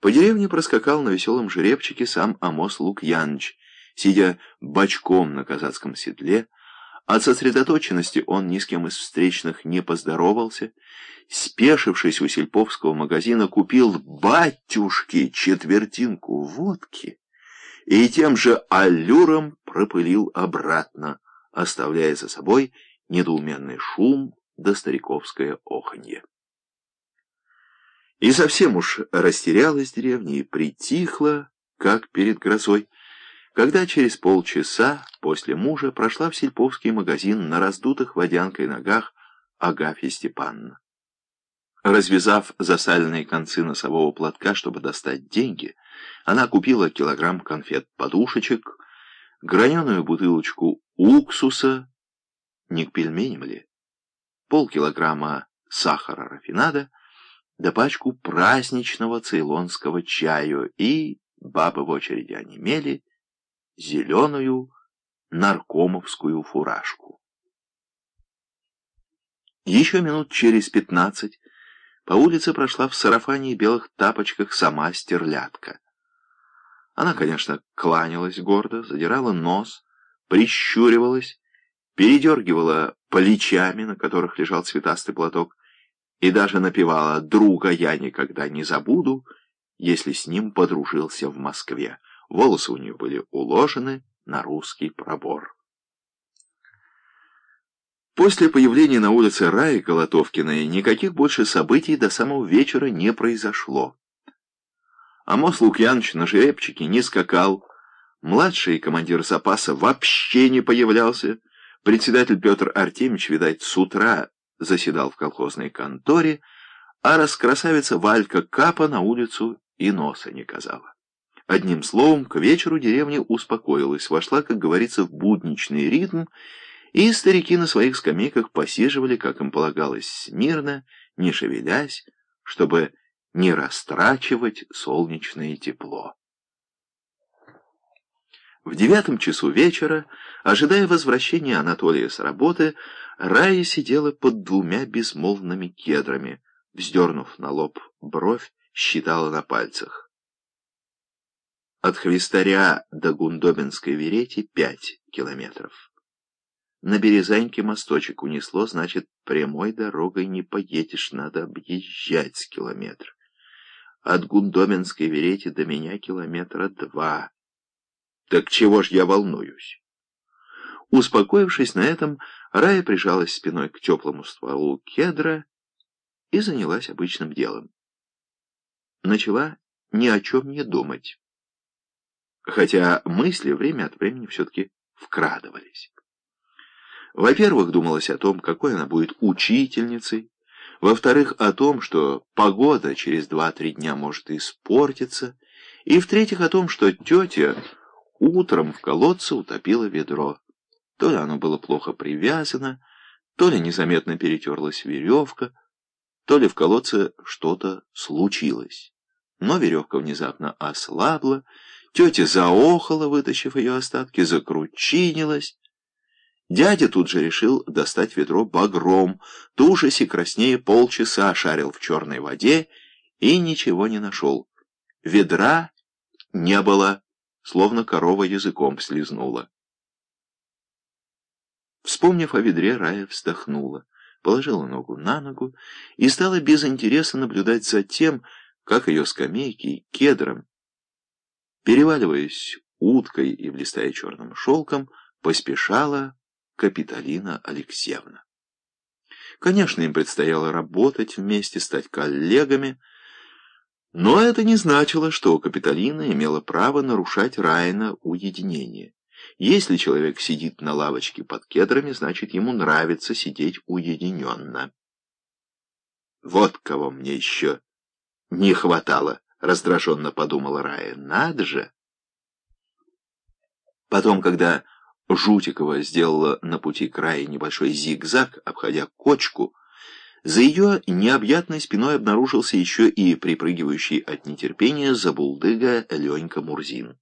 По деревне проскакал на веселом жеребчике сам Амос Лукьяныч, сидя бочком на казацком седле. От сосредоточенности он ни с кем из встречных не поздоровался. Спешившись у сельповского магазина, купил батюшки четвертинку водки и тем же аллюром пропылил обратно, оставляя за собой недоуменный шум да стариковское оханье. И совсем уж растерялась деревня и притихла, как перед грозой, когда через полчаса после мужа прошла в сельповский магазин на раздутых водянкой ногах Агафья Степановна. Развязав засаленные концы носового платка, чтобы достать деньги, она купила килограмм конфет-подушечек, граненую бутылочку уксуса, не к пельменям ли, полкилограмма сахара рафинада, да пачку праздничного цейлонского чаю и, бабы в очереди онемели, зеленую наркомовскую фуражку. Еще минут через пятнадцать по улице прошла в сарафане и белых тапочках сама стерлядка. Она, конечно, кланялась гордо, задирала нос, прищуривалась, передергивала плечами, на которых лежал цветастый платок, и даже напевала «Друга я никогда не забуду», если с ним подружился в Москве. Волосы у нее были уложены на русский пробор. После появления на улице Раи Колотовкиной никаких больше событий до самого вечера не произошло. Амос Лукьянович на жеребчике не скакал, младший командир запаса вообще не появлялся, председатель Петр Артемьевич, видать, с утра заседал в колхозной конторе, а раскрасавица Валька Капа на улицу и носа не казала. Одним словом, к вечеру деревня успокоилась, вошла, как говорится, в будничный ритм, и старики на своих скамейках посиживали, как им полагалось, смирно, не шевелясь, чтобы не растрачивать солнечное тепло. В девятом часу вечера, ожидая возвращения Анатолия с работы, Рая сидела под двумя безмолвными кедрами, вздернув на лоб бровь, считала на пальцах. От Хвистаря до Гундобинской верети пять километров. На Березаньке мосточек унесло, значит, прямой дорогой не поедешь, надо объезжать с километр. От Гундобинской верети до меня километра два. Так чего ж я волнуюсь? Успокоившись на этом, Рая прижалась спиной к теплому стволу кедра и занялась обычным делом. Начала ни о чем не думать. Хотя мысли время от времени все-таки вкрадывались. Во-первых, думалось о том, какой она будет учительницей. Во-вторых, о том, что погода через два-три дня может испортиться. И в-третьих, о том, что тетя утром в колодце утопила ведро. То ли оно было плохо привязано, то ли незаметно перетерлась веревка, то ли в колодце что-то случилось. Но веревка внезапно ослабла, тетя заохала, вытащив ее остатки, закручинилась. Дядя тут же решил достать ведро багром, тушась и краснее полчаса шарил в черной воде и ничего не нашел. Ведра не было, словно корова языком слезнула. Вспомнив о ведре, Рая вздохнула, положила ногу на ногу и стала без интереса наблюдать за тем, как ее скамейки кедром, переваливаясь уткой и блистая черным шелком, поспешала Капитолина Алексеевна. Конечно, им предстояло работать вместе, стать коллегами, но это не значило, что Капитолина имела право нарушать Райна уединение. Если человек сидит на лавочке под кедрами, значит, ему нравится сидеть уединенно. «Вот кого мне еще не хватало», — раздраженно подумала Рая. «Надо же!» Потом, когда Жутикова сделала на пути к Рае небольшой зигзаг, обходя кочку, за ее необъятной спиной обнаружился еще и припрыгивающий от нетерпения забулдыга Ленька Мурзин.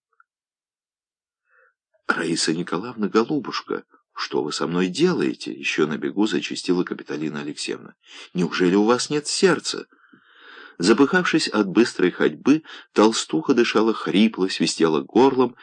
«Раиса Николаевна, голубушка, что вы со мной делаете?» Еще на бегу зачастила Капиталина Алексеевна. «Неужели у вас нет сердца?» Запыхавшись от быстрой ходьбы, толстуха дышала хрипло, свистела горлом